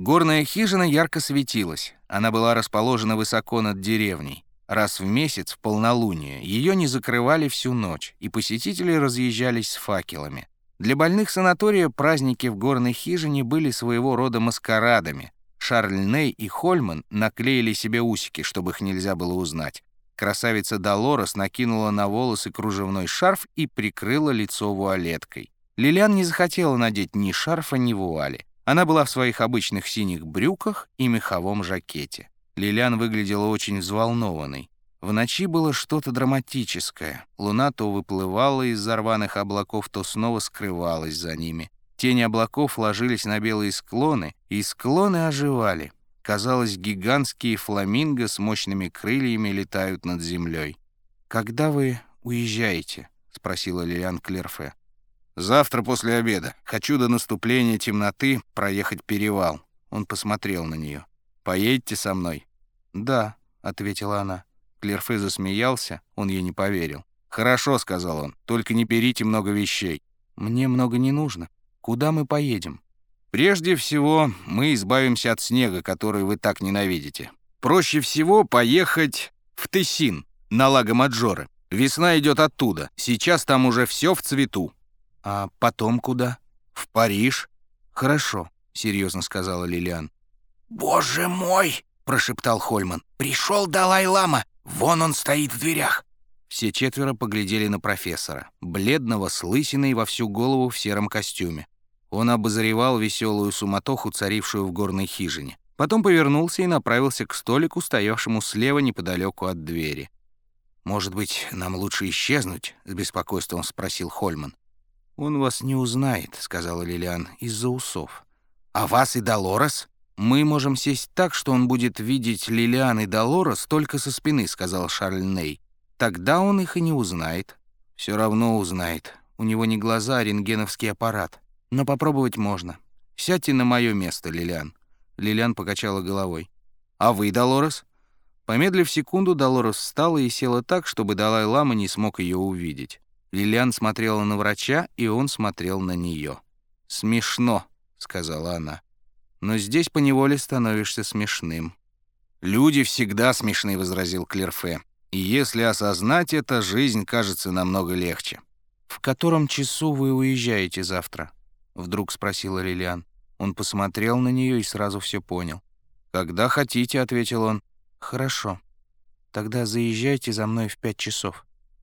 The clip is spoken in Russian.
Горная хижина ярко светилась. Она была расположена высоко над деревней. Раз в месяц, в полнолуние, ее не закрывали всю ночь, и посетители разъезжались с факелами. Для больных санатория праздники в горной хижине были своего рода маскарадами. Шарль Ней и Хольман наклеили себе усики, чтобы их нельзя было узнать. Красавица Долорес накинула на волосы кружевной шарф и прикрыла лицо вуалеткой. Лилиан не захотела надеть ни шарфа, ни вуали. Она была в своих обычных синих брюках и меховом жакете. Лилиан выглядела очень взволнованной. В ночи было что-то драматическое. Луна то выплывала из зарваных облаков, то снова скрывалась за ними. Тени облаков ложились на белые склоны, и склоны оживали. Казалось, гигантские фламинго с мощными крыльями летают над землей. «Когда вы уезжаете?» — спросила Лилиан Клерфе. «Завтра после обеда. Хочу до наступления темноты проехать перевал». Он посмотрел на нее. «Поедете со мной?» «Да», — ответила она. Клерфе засмеялся, он ей не поверил. «Хорошо», — сказал он, — «только не берите много вещей». «Мне много не нужно. Куда мы поедем?» «Прежде всего, мы избавимся от снега, который вы так ненавидите. Проще всего поехать в Тессин, на Лаго Маджоре. Весна идет оттуда. Сейчас там уже все в цвету». «А потом куда?» «В Париж». «Хорошо», — серьезно сказала Лилиан. «Боже мой!» — прошептал Хольман. «Пришел Далай-Лама! Вон он стоит в дверях!» Все четверо поглядели на профессора, бледного, с лысиной во всю голову в сером костюме. Он обозревал веселую суматоху, царившую в горной хижине. Потом повернулся и направился к столику, стоявшему слева неподалеку от двери. «Может быть, нам лучше исчезнуть?» — с беспокойством спросил Хольман. «Он вас не узнает», — сказала Лилиан, — «из-за усов». «А вас и Долорес?» «Мы можем сесть так, что он будет видеть Лилиан и Долорес только со спины», — сказал Шарль Ней. «Тогда он их и не узнает». «Все равно узнает. У него не глаза, а рентгеновский аппарат. Но попробовать можно. Сядьте на мое место, Лилиан». Лилиан покачала головой. «А вы, Долорес?» Помедлив секунду, Долорес встала и села так, чтобы Далай-Лама не смог ее увидеть. Лилиан смотрела на врача, и он смотрел на нее. «Смешно», — сказала она но здесь поневоле становишься смешным». «Люди всегда смешны», — возразил Клерфе. «И если осознать это, жизнь кажется намного легче». «В котором часу вы уезжаете завтра?» — вдруг спросила Лилиан. Он посмотрел на нее и сразу все понял. «Когда хотите», — ответил он. «Хорошо. Тогда заезжайте за мной в пять часов».